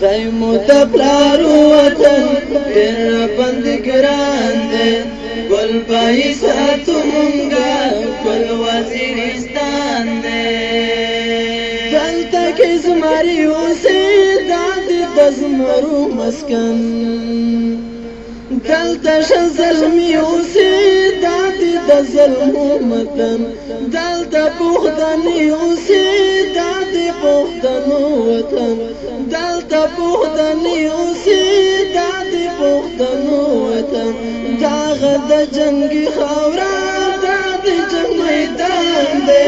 دای مو د پلار وطن تیر بند ګران دې ګل پای ساتو مونږه ګل وزیرستان دې دلته کې زماري اوسه داد د زمرو مسکن دلته شزلمی اوسه داد د ظلم متن دلته بوخدنی اوسه پختنو وطن دلته پختنی اوسې دا د پختنو وطن دا غد جنگي خاورا دا د جنگ میدان دی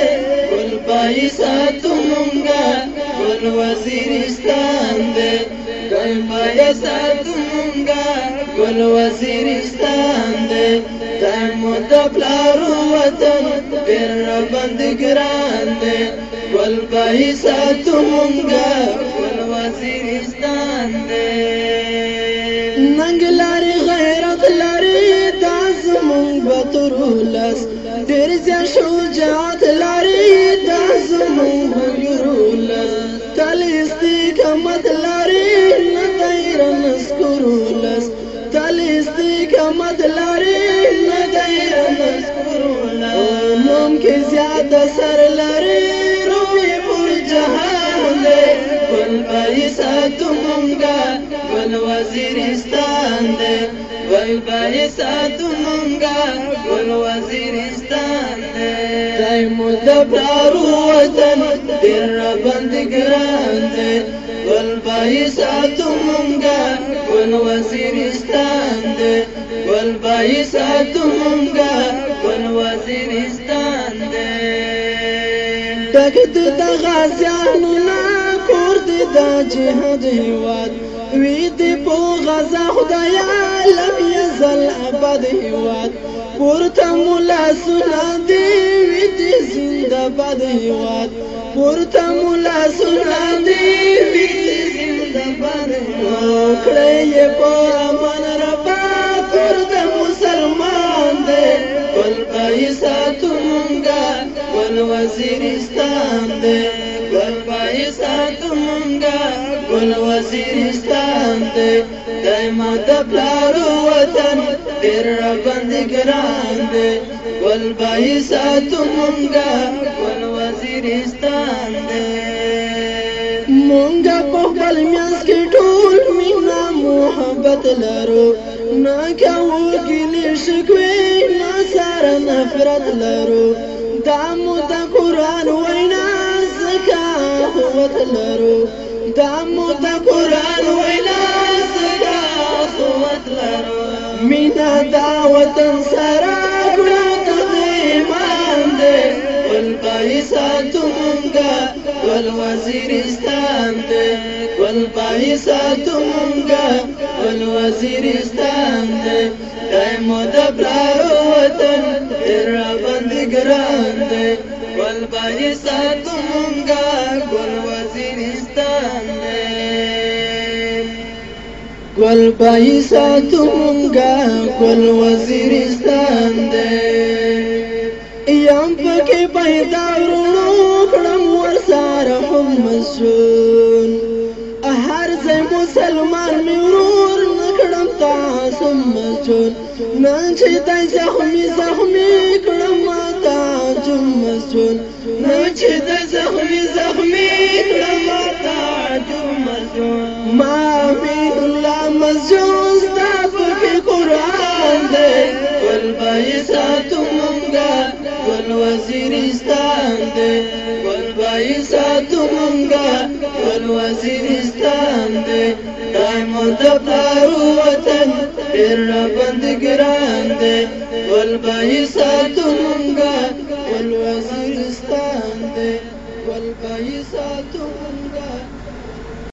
ګل پای ساتو مونږه ګل وزیرستان دی ګل پای ساتو مونږه ګل وزیرستان دی زمون د پلارو وطن پیر بند ګران دی ول پای ساتو مونږه ول وزیرستان دی ننګ لارې غیرت لارې دا زمون بترولس ډېر ځا شجاعت لارې دا زمون بګرولس تل استقامت کمد لري نه دی مذکورونه نوم کې زیات سر لري روي پر جهان دی پل پرې ساتو مونږه افغان وزیرستان دی وای بای ساتو مونږه ګل وزیرستان دی دای مو د پلارو وطن ډېر راباندې ګران دی ګل بای ساتو مونږه ګل وزیرستان دی ګل بای ساتو مونږه ګل وزیرستان دی دغه د غازیانو نه کور دی د جهاد هیواد ویدی پو غزا خدایا لم یزل ابد هیواد پورتا مولا سنا دی ویدی زنده باد هیواد پورتا مولا سنا دی ویدی زنده باد هیواد کړی په امانه ساتمونگا ګل وزیرستان دی ګل پای ساتمونگا ګل وزیرستان دی دایما د پلارو وطن ډیر باندې ګران دی ګل پای ساتمونگا ګل وزیرستان دی مونږه په خپل میاس کې ټول محبت لرو نا کوو کلی شکوی نا سره نفرت لرو دا مو ته قرآن وینا زکا قوت لرو دا مو ته قرآن وینا زکا قوت لرو مینا دا وطن سره کړه تقیمان دې والقیسات مونږه والوزیرستان دې خپل پای ساتونګا ول وزیرستان دې دای مو د پلارو وطن تر بند ګران دې ول پای ساتونګا ګل وزیرستان دې ګل پای ساتونګا ګل وزیرستان دې یم پکې پیدا ورونو کړم ور سره هم مسو سلمان می ورور نکړم تا سم چون نن چې دای زخمی زخمی کړم تا جم چون نن چې دای زخمی زخمی کړم تا جم چون ما بین الله مسجون تا په قرآن دی ول بای ساتو مونږه ول وزیرستان دی ول بای ساتو مونږه ول وزیرستان دی د پلارو وطن پیر را بند ګران دی ول به ساتو مونږه ول وزیرستان دی ول به ساتو مونږه